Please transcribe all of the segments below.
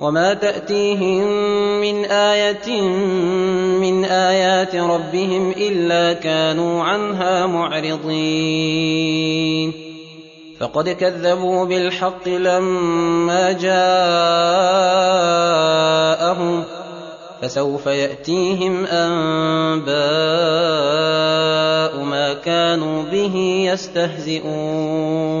وما تاتيهم من إيه من ايات ربهم الا كانوا عنها معرضين فقد كذبوا بالحق لما جاءهم فسوف ياتيهم انباء ما كانوا به يستهزئون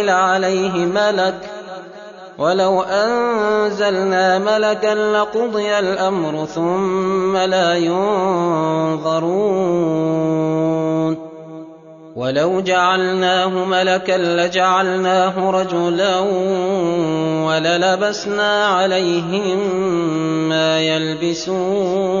أنزل عليه ملك. ولو أنزلنا ملكا لقضي الأمر ثم لا ينظرون. ولو جعلناه ملكا لجعلناه رجلا وللبسنا عليهم ما يلبسون.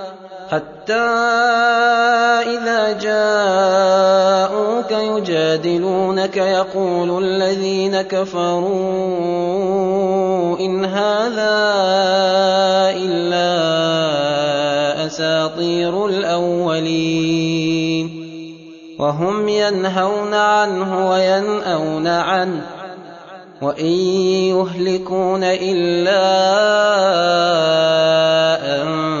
حتى إذا جاءوك يجادلونك يقول الذين كفروا إن هذا إلا أساطير الأولين. وهم ينهون عنه وينأون عنه. وإن يهلكون إلا أنفسهم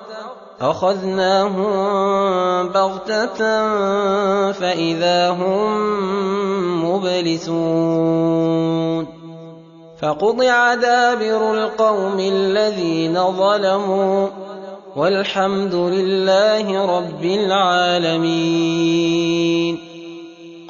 أخذناهم بغتة فإذا هم مبلسون. فقطع دابر القوم الذين ظلموا والحمد لله رب العالمين.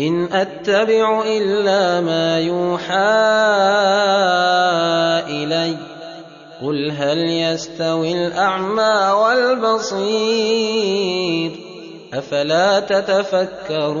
إن أتبع إلا ما يوحى إلي. قل هل يستوي الأعمى والبصير؟ أفلا تتفكرون؟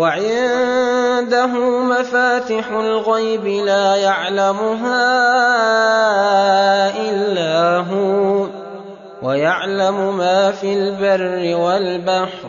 وعنده مفاتح الغيب لا يعلمها إلا هو ويعلم ما في البر والبحر.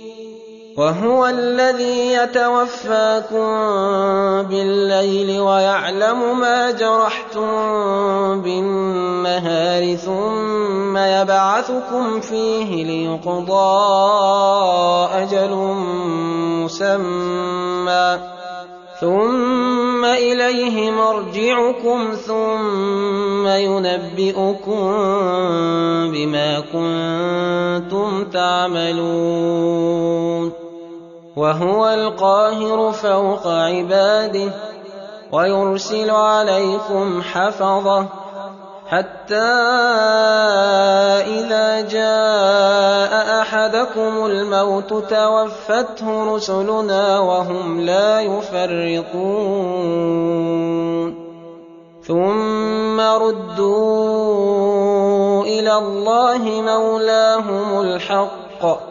وهو الذي يتوفاكم بالليل ويعلم ما جرحتم بالنهار ثم يبعثكم فيه ليقضى أجل مسمى. ثم إليه مرجعكم ثم ينبئكم بما كنتم تعملون. وهو القاهر فوق عباده ويرسل عليكم حفظه حتى إذا جاء أحدكم الموت توفته رسلنا وهم لا يفرطون. ثم ردوا إلى الله مولاهم الحق.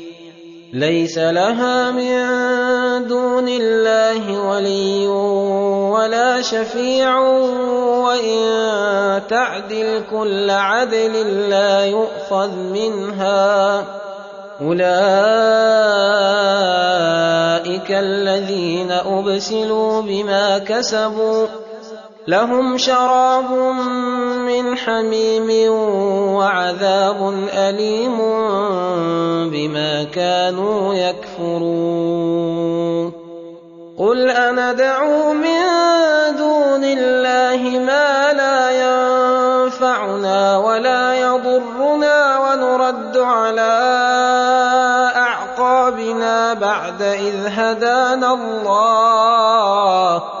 ليس لها من دون الله ولي ولا شفيع وإن تعدل كل عدل لا يؤخذ منها. أولئك الذين أبسلوا بما كسبوا. لهم شراب من حميم وعذاب أليم بما كانوا يكفرون. قل أندعو من دون الله ما لا ينفعنا ولا يضرنا ونرد على أعقابنا بعد إذ هدانا الله.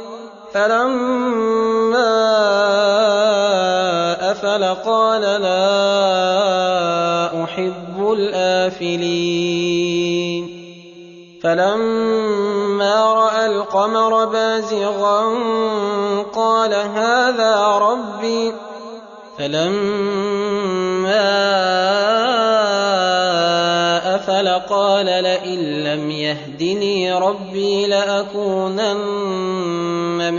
فلما أفل قال لا أحب الآفلين. فلما رأى القمر بازغا قال هذا ربي. فلما أفل قال لئن لم يهدني ربي لأكونن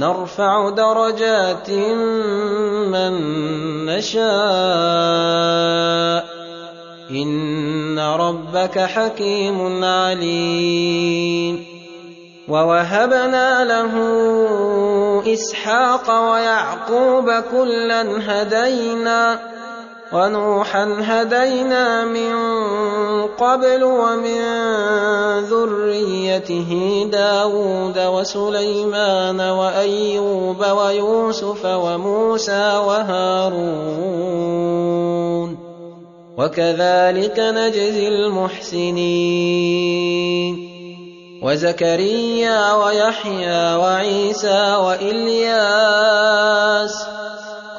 نرفع درجات من نشاء. إن ربك حكيم عليم. ووهبنا له إسحاق ويعقوب كلا هدينا. ونوحا هدينا من قبل ومن ذريته داود وسليمان وأيوب ويوسف وموسى وهارون وكذلك نجزي المحسنين وزكريا ويحيى وعيسى وإلياس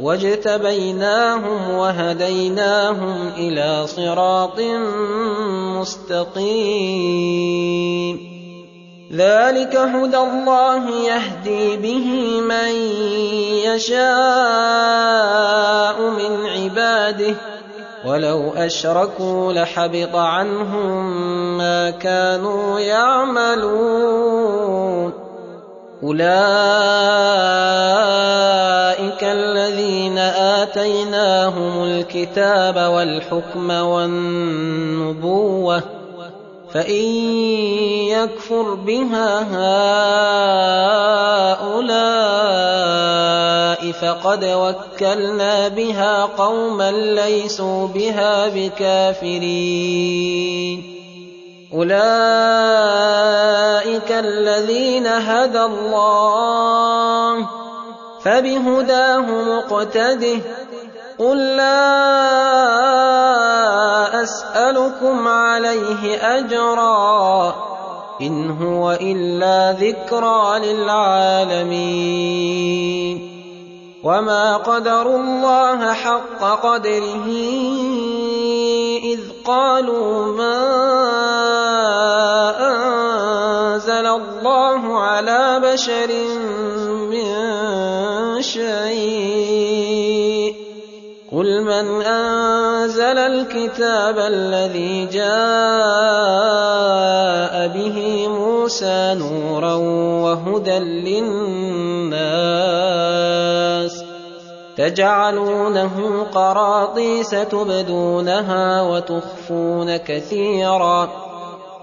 واجتبيناهم وهديناهم إلى صراط مستقيم ذلك هدى الله يهدي به من يشاء من عباده ولو اشركوا لحبط عنهم ما كانوا يعملون اولئك الذين اتيناهم الكتاب والحكم والنبوه فان يكفر بها هؤلاء فقد وكلنا بها قوما ليسوا بها بكافرين اولئك الذين هدى الله فبهداه مقتده. قل لا أسألكم عليه أجرا. إن هو إلا ذكرى للعالمين. وما قدروا الله حق قدره. إذ قالوا ما انزل الله على بشر من شيء. قل من أنزل الكتاب الذي جاء به موسى نورا وهدى للناس تجعلونه قراطيس تبدونها وتخفون كثيرا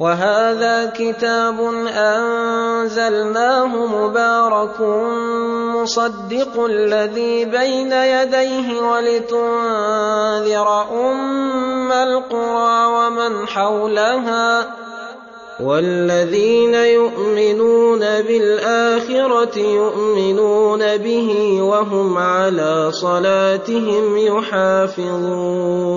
وهذا كتاب أنزلناه مبارك مصدق الذي بين يديه ولتنذر أم القرى ومن حولها والذين يؤمنون بالآخرة يؤمنون به وهم على صلاتهم يحافظون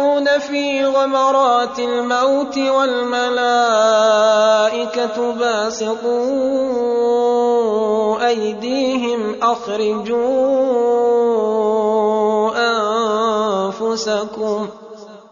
في غمرات الموت والملائكة باسطوا أيديهم أخرجوا أنفسكم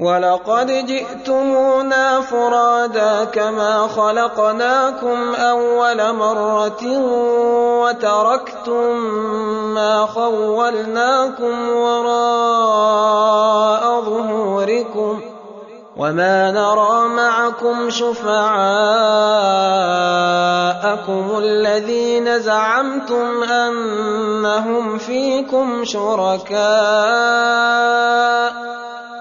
ولقد جئتمونا فرادا كما خلقناكم أول مرة وتركتم ما خولناكم وراء ظهوركم وما نرى معكم شفعاءكم الذين زعمتم أنهم فيكم شركاء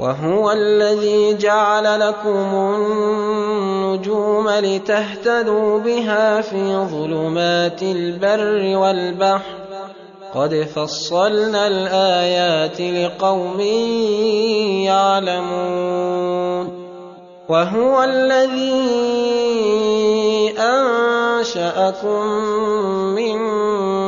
وهو الذي جعل لكم النجوم لتهتدوا بها في ظلمات البر والبحر. قد فصلنا الآيات لقوم يعلمون. وهو الذي أنشأكم من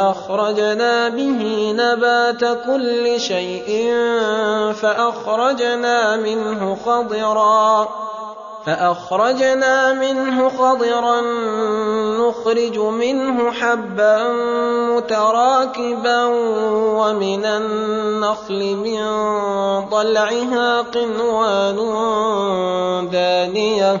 فأخرجنا به نبات كل شيء فأخرجنا منه خضرا فأخرجنا منه خضرا نخرج منه حبا متراكبا ومن النخل من طلعها قنوان دانية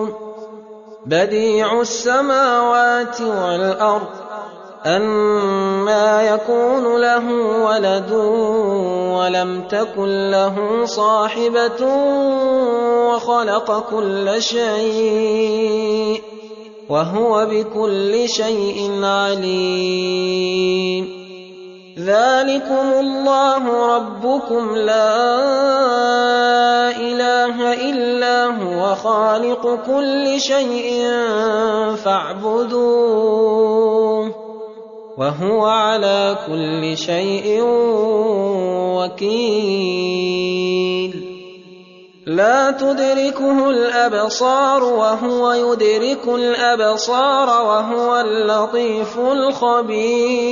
بديع السماوات والأرض أما يكون له ولد ولم تكن له صاحبة وخلق كل شيء وهو بكل شيء عليم. ذلكم الله ربكم لا اله الا هو خالق كل شيء فاعبدوه وهو على كل شيء وكيل. لا تدركه الابصار وهو يدرك الابصار وهو اللطيف الخبير.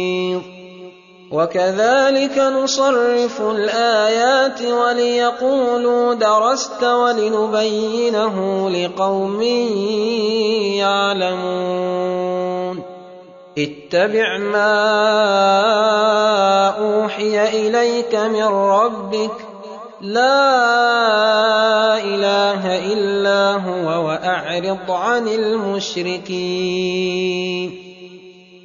وَكَذَٰلِكَ نُصَرِّفُ الْآيَاتِ وَلِيَقُولُوا دَرَسْتَ وَلِنُبَيِّنَهُ لِقَوْمٍ يَعْلَمُونَ. اتَّبِعْ مَا أُوحِيَ إِلَيْكَ مِن رَّبِّكَ ۖ. لَا إِلَٰهَ إِلَّا هُوَ وَأَعْرِضْ عَنِ الْمُشْرِكِينَ.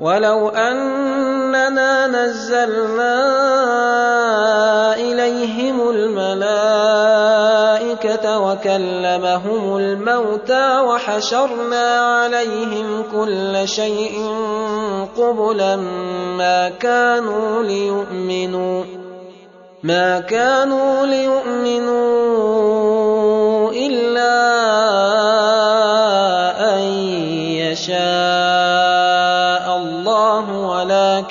وَلَوْ أَنَّنَا نَزَّلْنَا إِلَيْهِمُ الْمَلَائِكَةَ وَكَلَّمَهُمُ الْمَوْتَىٰ وَحَشَرْنَا عَلَيْهِمْ كُلَّ شَيْءٍ قُبُلًا مَّا كَانُوا لِيُؤْمِنُوا إِلَّا أَن يَشَاءَ اللَّهُ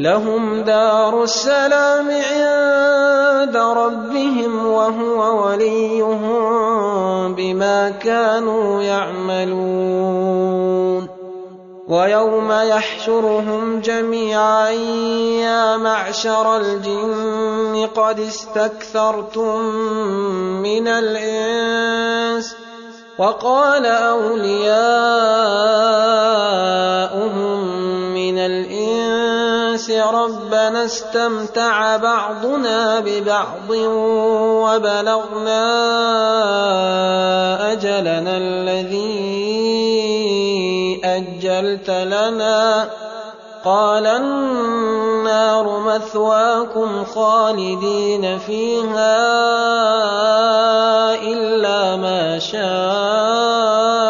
لَهُمْ دَارُ السَّلَامِ عِندَ رَبِّهِمْ وَهُوَ وَلِيُّهُم بِمَا كَانُوا يَعْمَلُونَ. وَيَوْمَ يَحْشُرُهُمْ جَمِيعًا يَا مَعْشَرَ الْجِنِّ قَدِ اسْتَكْثَرْتُم مِّنَ الْإِنسِ ۖ. وَقَالَ أَوْلِيَاؤُهُم مِّنَ الْإِنسِ رَبَّنَا اسْتَمْتَعَ بَعْضُنَا بِبَعْضٍ وَبَلَغْنَا أَجَلَنَا الَّذِي أَجَّلْتَ لَنَا ۚ. قَالَ النَّارُ مَثْوَاكُمْ خَالِدِينَ فِيهَا إِلَّا مَا شَاءَ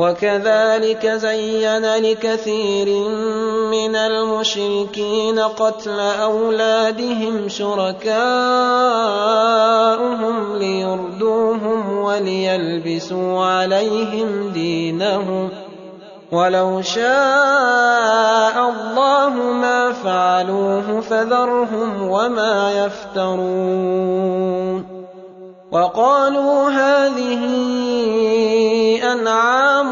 وَكَذَٰلِكَ زَيَّنَ لِكَثِيرٍ مِّنَ الْمُشْرِكِينَ قَتْلَ أَوْلَادِهِمْ شُرَكَاؤُهُمْ لِيُرْدُوهُمْ وَلِيَلْبِسُوا عَلَيْهِمْ دِينَهُمْ ۖ وَلَوْ شَاءَ اللَّهُ مَا فَعَلُوهُ فَذَرْهُمْ وَمَا يَفْتَرُونَ وَقَالُوا هَٰذِهِ أَنْعَامٌ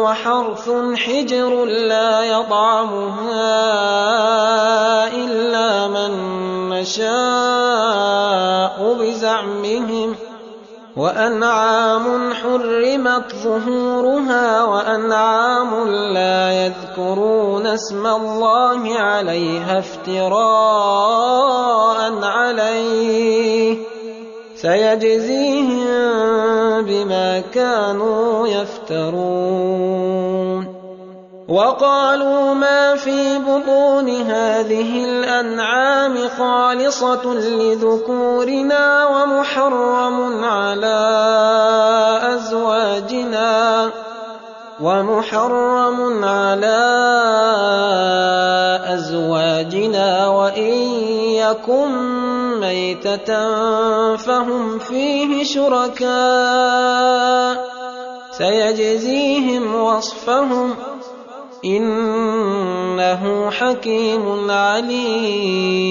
وَحَرْثٌ حِجْرٌ لَّا يَطْعَمُهَا إِلَّا مَن نَّشَاءُ بِزَعْمِهِمْ ۚ وَأَنْعَامٌ حُرِّمَتْ ظُهُورُهَا وَأَنْعَامٌ لَّا يَذْكُرُونَ اسْمَ اللَّهِ عَلَيْهَا افْتِرَاءً عَلَيْهِ ۚ سَيَجْزِيهِم بِمَا كَانُوا يَفْتَرُونَ. وَقَالُوا مَا فِي بُطُونِ هَٰذِهِ الْأَنْعَامِ خَالِصَةٌ لِّذُكُورِنَا وَمُحَرَّمٌ عَلَىٰ أَزْوَاجِنَا وَمُحَرَّمٌ عَلَىٰ أَزْوَاجِنَا وَإِن يَكُن مَّيْتَةً فَهُمْ فِيهِ شُرَكَاءُ ۚ سَيَجْزِيهِمْ وَصْفَهُمْ ۚ إِنَّهُ حَكِيمٌ عَلِيمٌ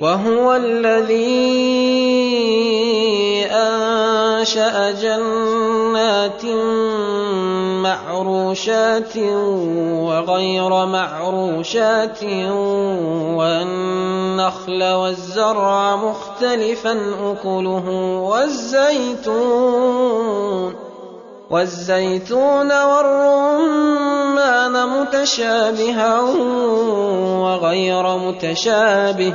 وَهُوَ الَّذِي أنشأ جنات معروشات وغير معروشات والنخل والزرع مختلفا أكله والزيتون والزيتون والرمان متشابها وغير متشابه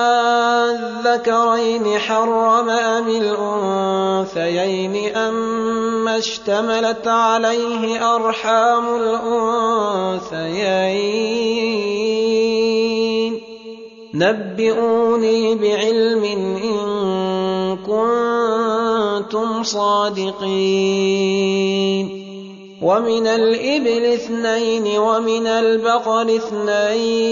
أذكرين حرم أم الأنثيين أما اشتملت عليه أرحام الأنثيين؟ نبئوني بعلم إن كنتم صادقين. ومن الإبل اثنين ومن البقر اثنين.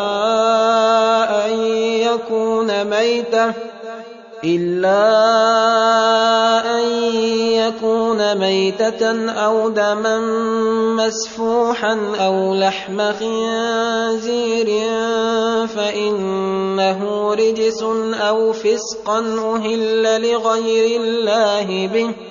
ميتة إلا أن يكون ميتة أو دما مسفوحا أو لحم خنزير فإنه رجس أو فسقا أهل لغير الله به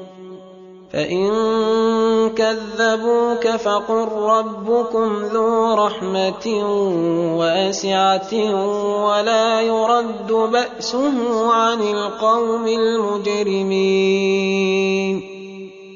فإن كذبوك فقل ربكم ذو رحمة واسعة ولا يرد بأسه عن القوم المجرمين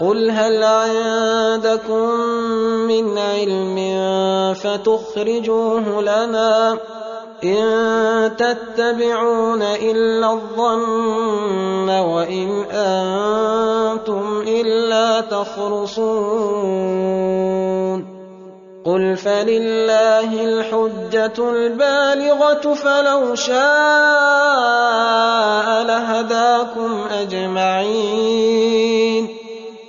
قل هل عندكم من علم فتخرجوه لنا إن تتبعون إلا الظن وإن أنتم إلا تخرصون قل فلله الحجة البالغة فلو شاء لهداكم أجمعين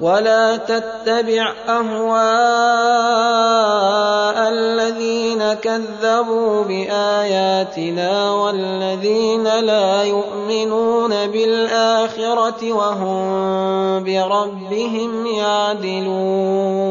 ولا تتبع أهواء الذين كذبوا بآياتنا والذين لا يؤمنون بالآخرة وهم بربهم يعدلون.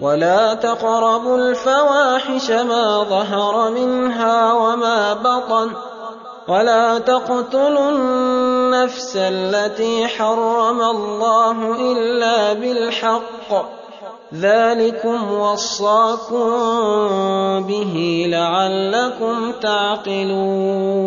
ولا تقربوا الفواحش ما ظهر منها وما بطن ولا تقتلوا النفس التي حرم الله الا بالحق ذلكم وصاكم به لعلكم تعقلون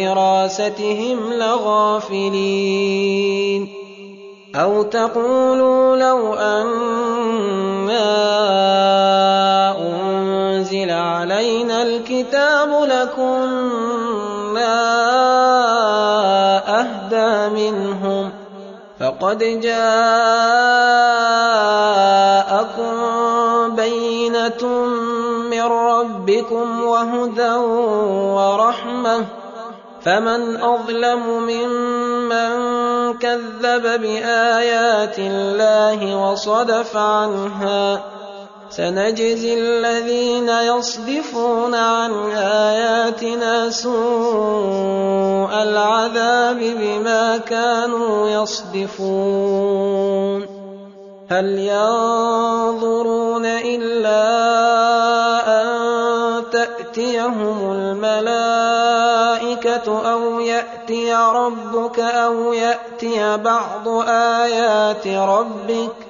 دراستهم لغافلين أو تقولوا لو أنا أنزل علينا الكتاب لكنا أهدى منهم فقد جاءكم بينة من ربكم وهدى ورحمة فمن أظلم ممن كذب بآيات الله وصدف عنها سنجزي الذين يصدفون عن آياتنا سوء العذاب بما كانوا يصدفون هل ينظرون إلا أن تأتيهم الملائكة أو يأتي ربك أو يأتي بعض آيات ربك